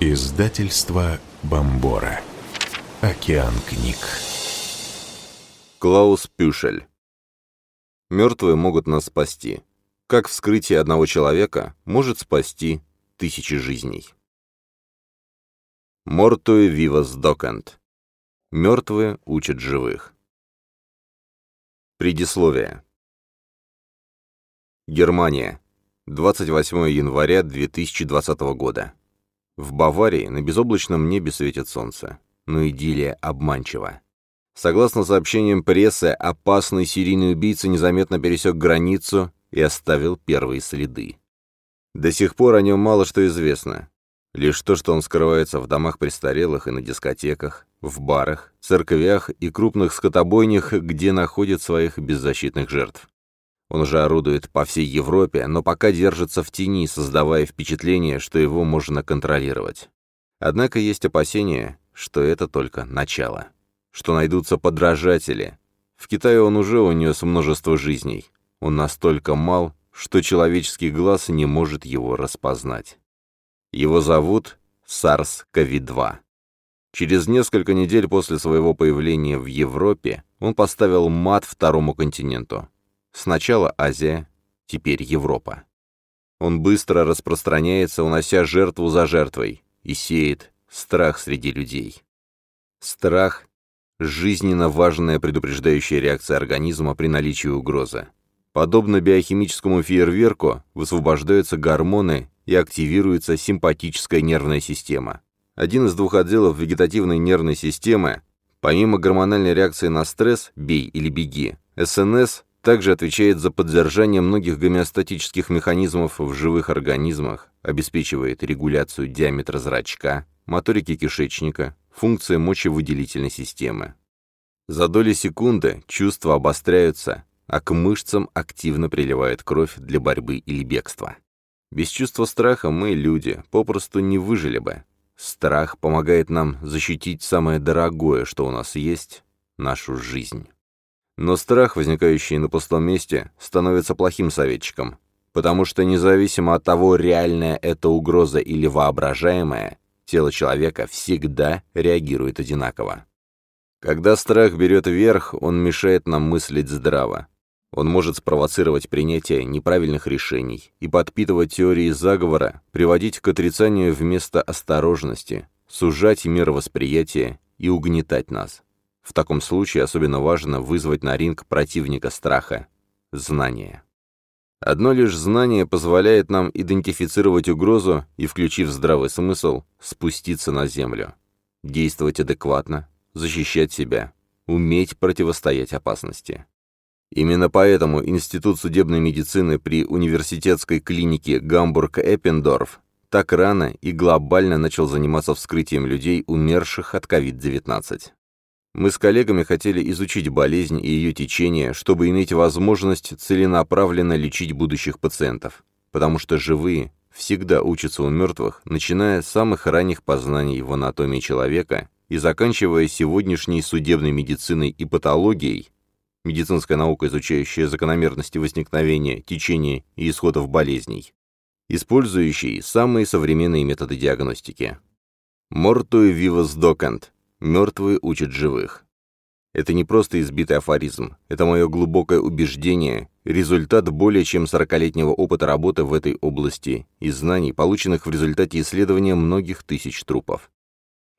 Издательство Бомбора. Океан книг. Клаус Пюшель. Мертвые могут нас спасти. Как вскрытие одного человека может спасти тысячи жизней. Мортуе вивас докент. Мертвые учат живых. Предисловие. Германия. 28 января 2020 года. В Баварии на безоблачном небе светит солнце. Но идиллия обманчива. Согласно сообщениям прессы, опасный серийный убийца незаметно пересек границу и оставил первые следы. До сих пор о нем мало что известно. Лишь то, что он скрывается в домах престарелых и на дискотеках, в барах, церквях и крупных скотобойнях, где находит своих беззащитных жертв. Он уже орудует по всей Европе, но пока держится в тени, создавая впечатление, что его можно контролировать. Однако есть опасения, что это только начало. Что найдутся подражатели. В Китае он уже унес множество жизней. Он настолько мал, что человеческий глаз не может его распознать. Его зовут SARS-CoV-2. Через несколько недель после своего появления в Европе он поставил мат второму континенту. Сначала Азия, теперь Европа. Он быстро распространяется, унося жертву за жертвой, и сеет страх среди людей. Страх – жизненно важная предупреждающая реакция организма при наличии угрозы. Подобно биохимическому фейерверку, высвобождаются гормоны и активируется симпатическая нервная система. Один из двух отделов вегетативной нервной системы, помимо гормональной реакции на стресс «бей или беги», СНС также отвечает за поддержание многих гомеостатических механизмов в живых организмах, обеспечивает регуляцию диаметра зрачка, моторики кишечника, функции мочевыделительной системы. За доли секунды чувства обостряются, а к мышцам активно приливает кровь для борьбы или бегства. Без чувства страха мы, люди, попросту не выжили бы. Страх помогает нам защитить самое дорогое, что у нас есть — нашу жизнь. Но страх, возникающий на пустом месте, становится плохим советчиком, потому что независимо от того, реальная это угроза или воображаемая, тело человека всегда реагирует одинаково. Когда страх берет верх, он мешает нам мыслить здраво. Он может спровоцировать принятие неправильных решений и подпитывать теории заговора, приводить к отрицанию вместо осторожности, сужать мировосприятие и угнетать нас. В таком случае особенно важно вызвать на ринг противника страха – знание. Одно лишь знание позволяет нам идентифицировать угрозу и, включив здравый смысл, спуститься на землю. Действовать адекватно, защищать себя, уметь противостоять опасности. Именно поэтому Институт судебной медицины при университетской клинике Гамбург-Эппендорф так рано и глобально начал заниматься вскрытием людей, умерших от COVID-19. Мы с коллегами хотели изучить болезнь и ее течение, чтобы иметь возможность целенаправленно лечить будущих пациентов, потому что живые всегда учатся у мертвых, начиная с самых ранних познаний в анатомии человека и заканчивая сегодняшней судебной медициной и патологией, медицинская наука, изучающая закономерности возникновения, течения и исходов болезней, использующей самые современные методы диагностики. Мортуе вивас докант Мертвые учат живых. Это не просто избитый афоризм, это мое глубокое убеждение, результат более чем 40-летнего опыта работы в этой области и знаний, полученных в результате исследования многих тысяч трупов.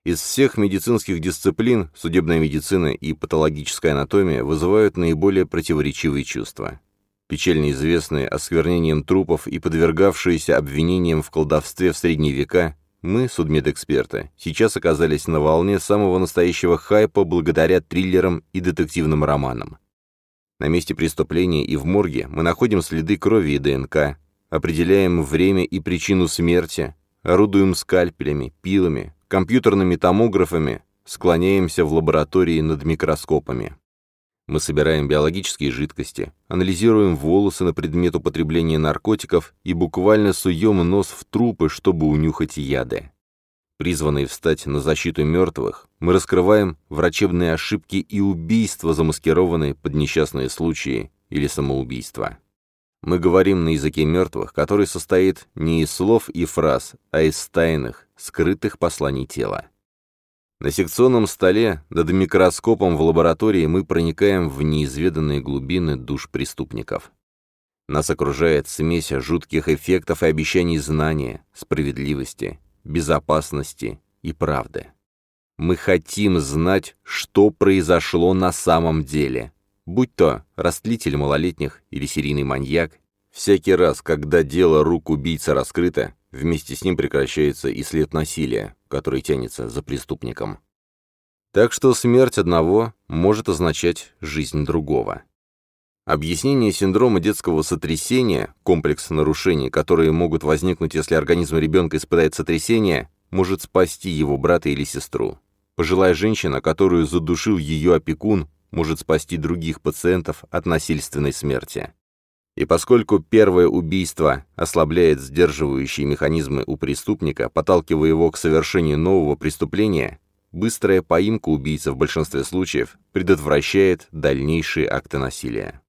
Из всех медицинских дисциплин судебная медицина и патологическая анатомия вызывают наиболее противоречивые чувства. Печально известные осквернением трупов и подвергавшиеся обвинениям в колдовстве в средние века мы, судмедэксперты, сейчас оказались на волне самого настоящего хайпа благодаря триллерам и детективным романам. На месте преступления и в морге мы находим следы крови и ДНК, определяем время и причину смерти, орудуем скальпелями, пилами, компьютерными томографами, склоняемся в лаборатории над микроскопами. Мы собираем биологические жидкости, анализируем волосы на предмет употребления наркотиков и буквально суем нос в трупы, чтобы унюхать яды. Призванные встать на защиту мертвых, мы раскрываем врачебные ошибки и убийства, замаскированные под несчастные случаи или самоубийства. Мы говорим на языке мертвых, который состоит не из слов и фраз, а из тайных, скрытых посланий тела. На секционном столе, над микроскопом в лаборатории мы проникаем в неизведанные глубины душ преступников. Нас окружает смесь жутких эффектов и обещаний знания, справедливости, безопасности и правды. Мы хотим знать, что произошло на самом деле. Будь то растлитель малолетних или серийный маньяк, всякий раз, когда дело рук убийцы раскрыто, вместе с ним прекращается и след насилия, который тянется за преступником. Так что смерть одного может означать жизнь другого. Объяснение синдрома детского сотрясения, комплекс нарушений, которые могут возникнуть, если организм ребенка испытает сотрясение, может спасти его брата или сестру. Пожилая женщина, которую задушил ее опекун, может спасти других пациентов от насильственной смерти. И поскольку первое убийство ослабляет сдерживающие механизмы у преступника, подталкивая его к совершению нового преступления, быстрая поимка убийцы в большинстве случаев предотвращает дальнейшие акты насилия.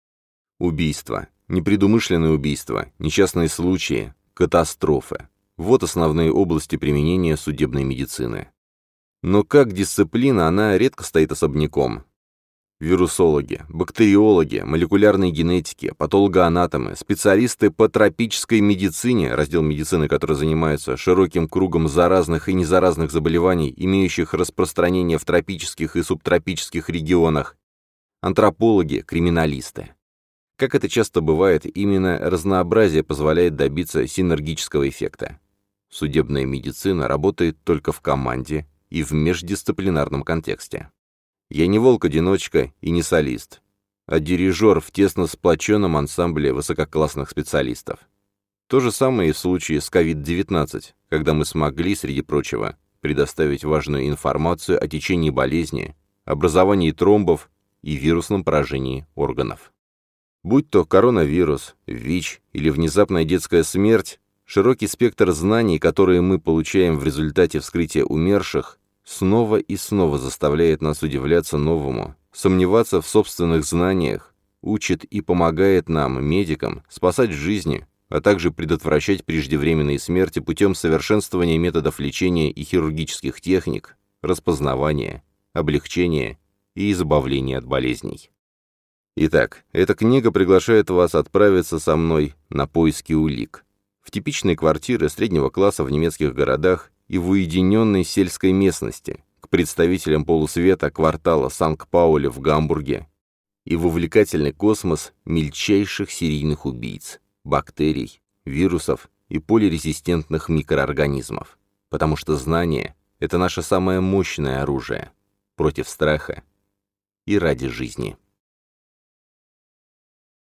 Убийство, непредумышленное убийство, несчастные случаи, катастрофы. Вот основные области применения судебной медицины. Но как дисциплина она редко стоит особняком. Вирусологи, бактериологи, молекулярные генетики, патологоанатомы, специалисты по тропической медицине, раздел медицины, который занимается широким кругом заразных и незаразных заболеваний, имеющих распространение в тропических и субтропических регионах, антропологи, криминалисты. Как это часто бывает, именно разнообразие позволяет добиться синергического эффекта. Судебная медицина работает только в команде и в междисциплинарном контексте. Я не волк-одиночка и не солист, а дирижер в тесно сплоченном ансамбле высококлассных специалистов. То же самое и в случае с COVID-19, когда мы смогли, среди прочего, предоставить важную информацию о течении болезни, образовании тромбов и вирусном поражении органов. Будь то коронавирус, ВИЧ или внезапная детская смерть, широкий спектр знаний, которые мы получаем в результате вскрытия умерших, снова и снова заставляет нас удивляться новому, сомневаться в собственных знаниях, учит и помогает нам, медикам, спасать жизни, а также предотвращать преждевременные смерти путем совершенствования методов лечения и хирургических техник, распознавания, облегчения и избавления от болезней. Итак, эта книга приглашает вас отправиться со мной на поиски улик. В типичные квартиры среднего класса в немецких городах и в уединенной сельской местности, к представителям полусвета квартала Санкт-Пауля в Гамбурге и в увлекательный космос мельчайших серийных убийц, бактерий, вирусов и полирезистентных микроорганизмов. Потому что знание — это наше самое мощное оружие против страха и ради жизни.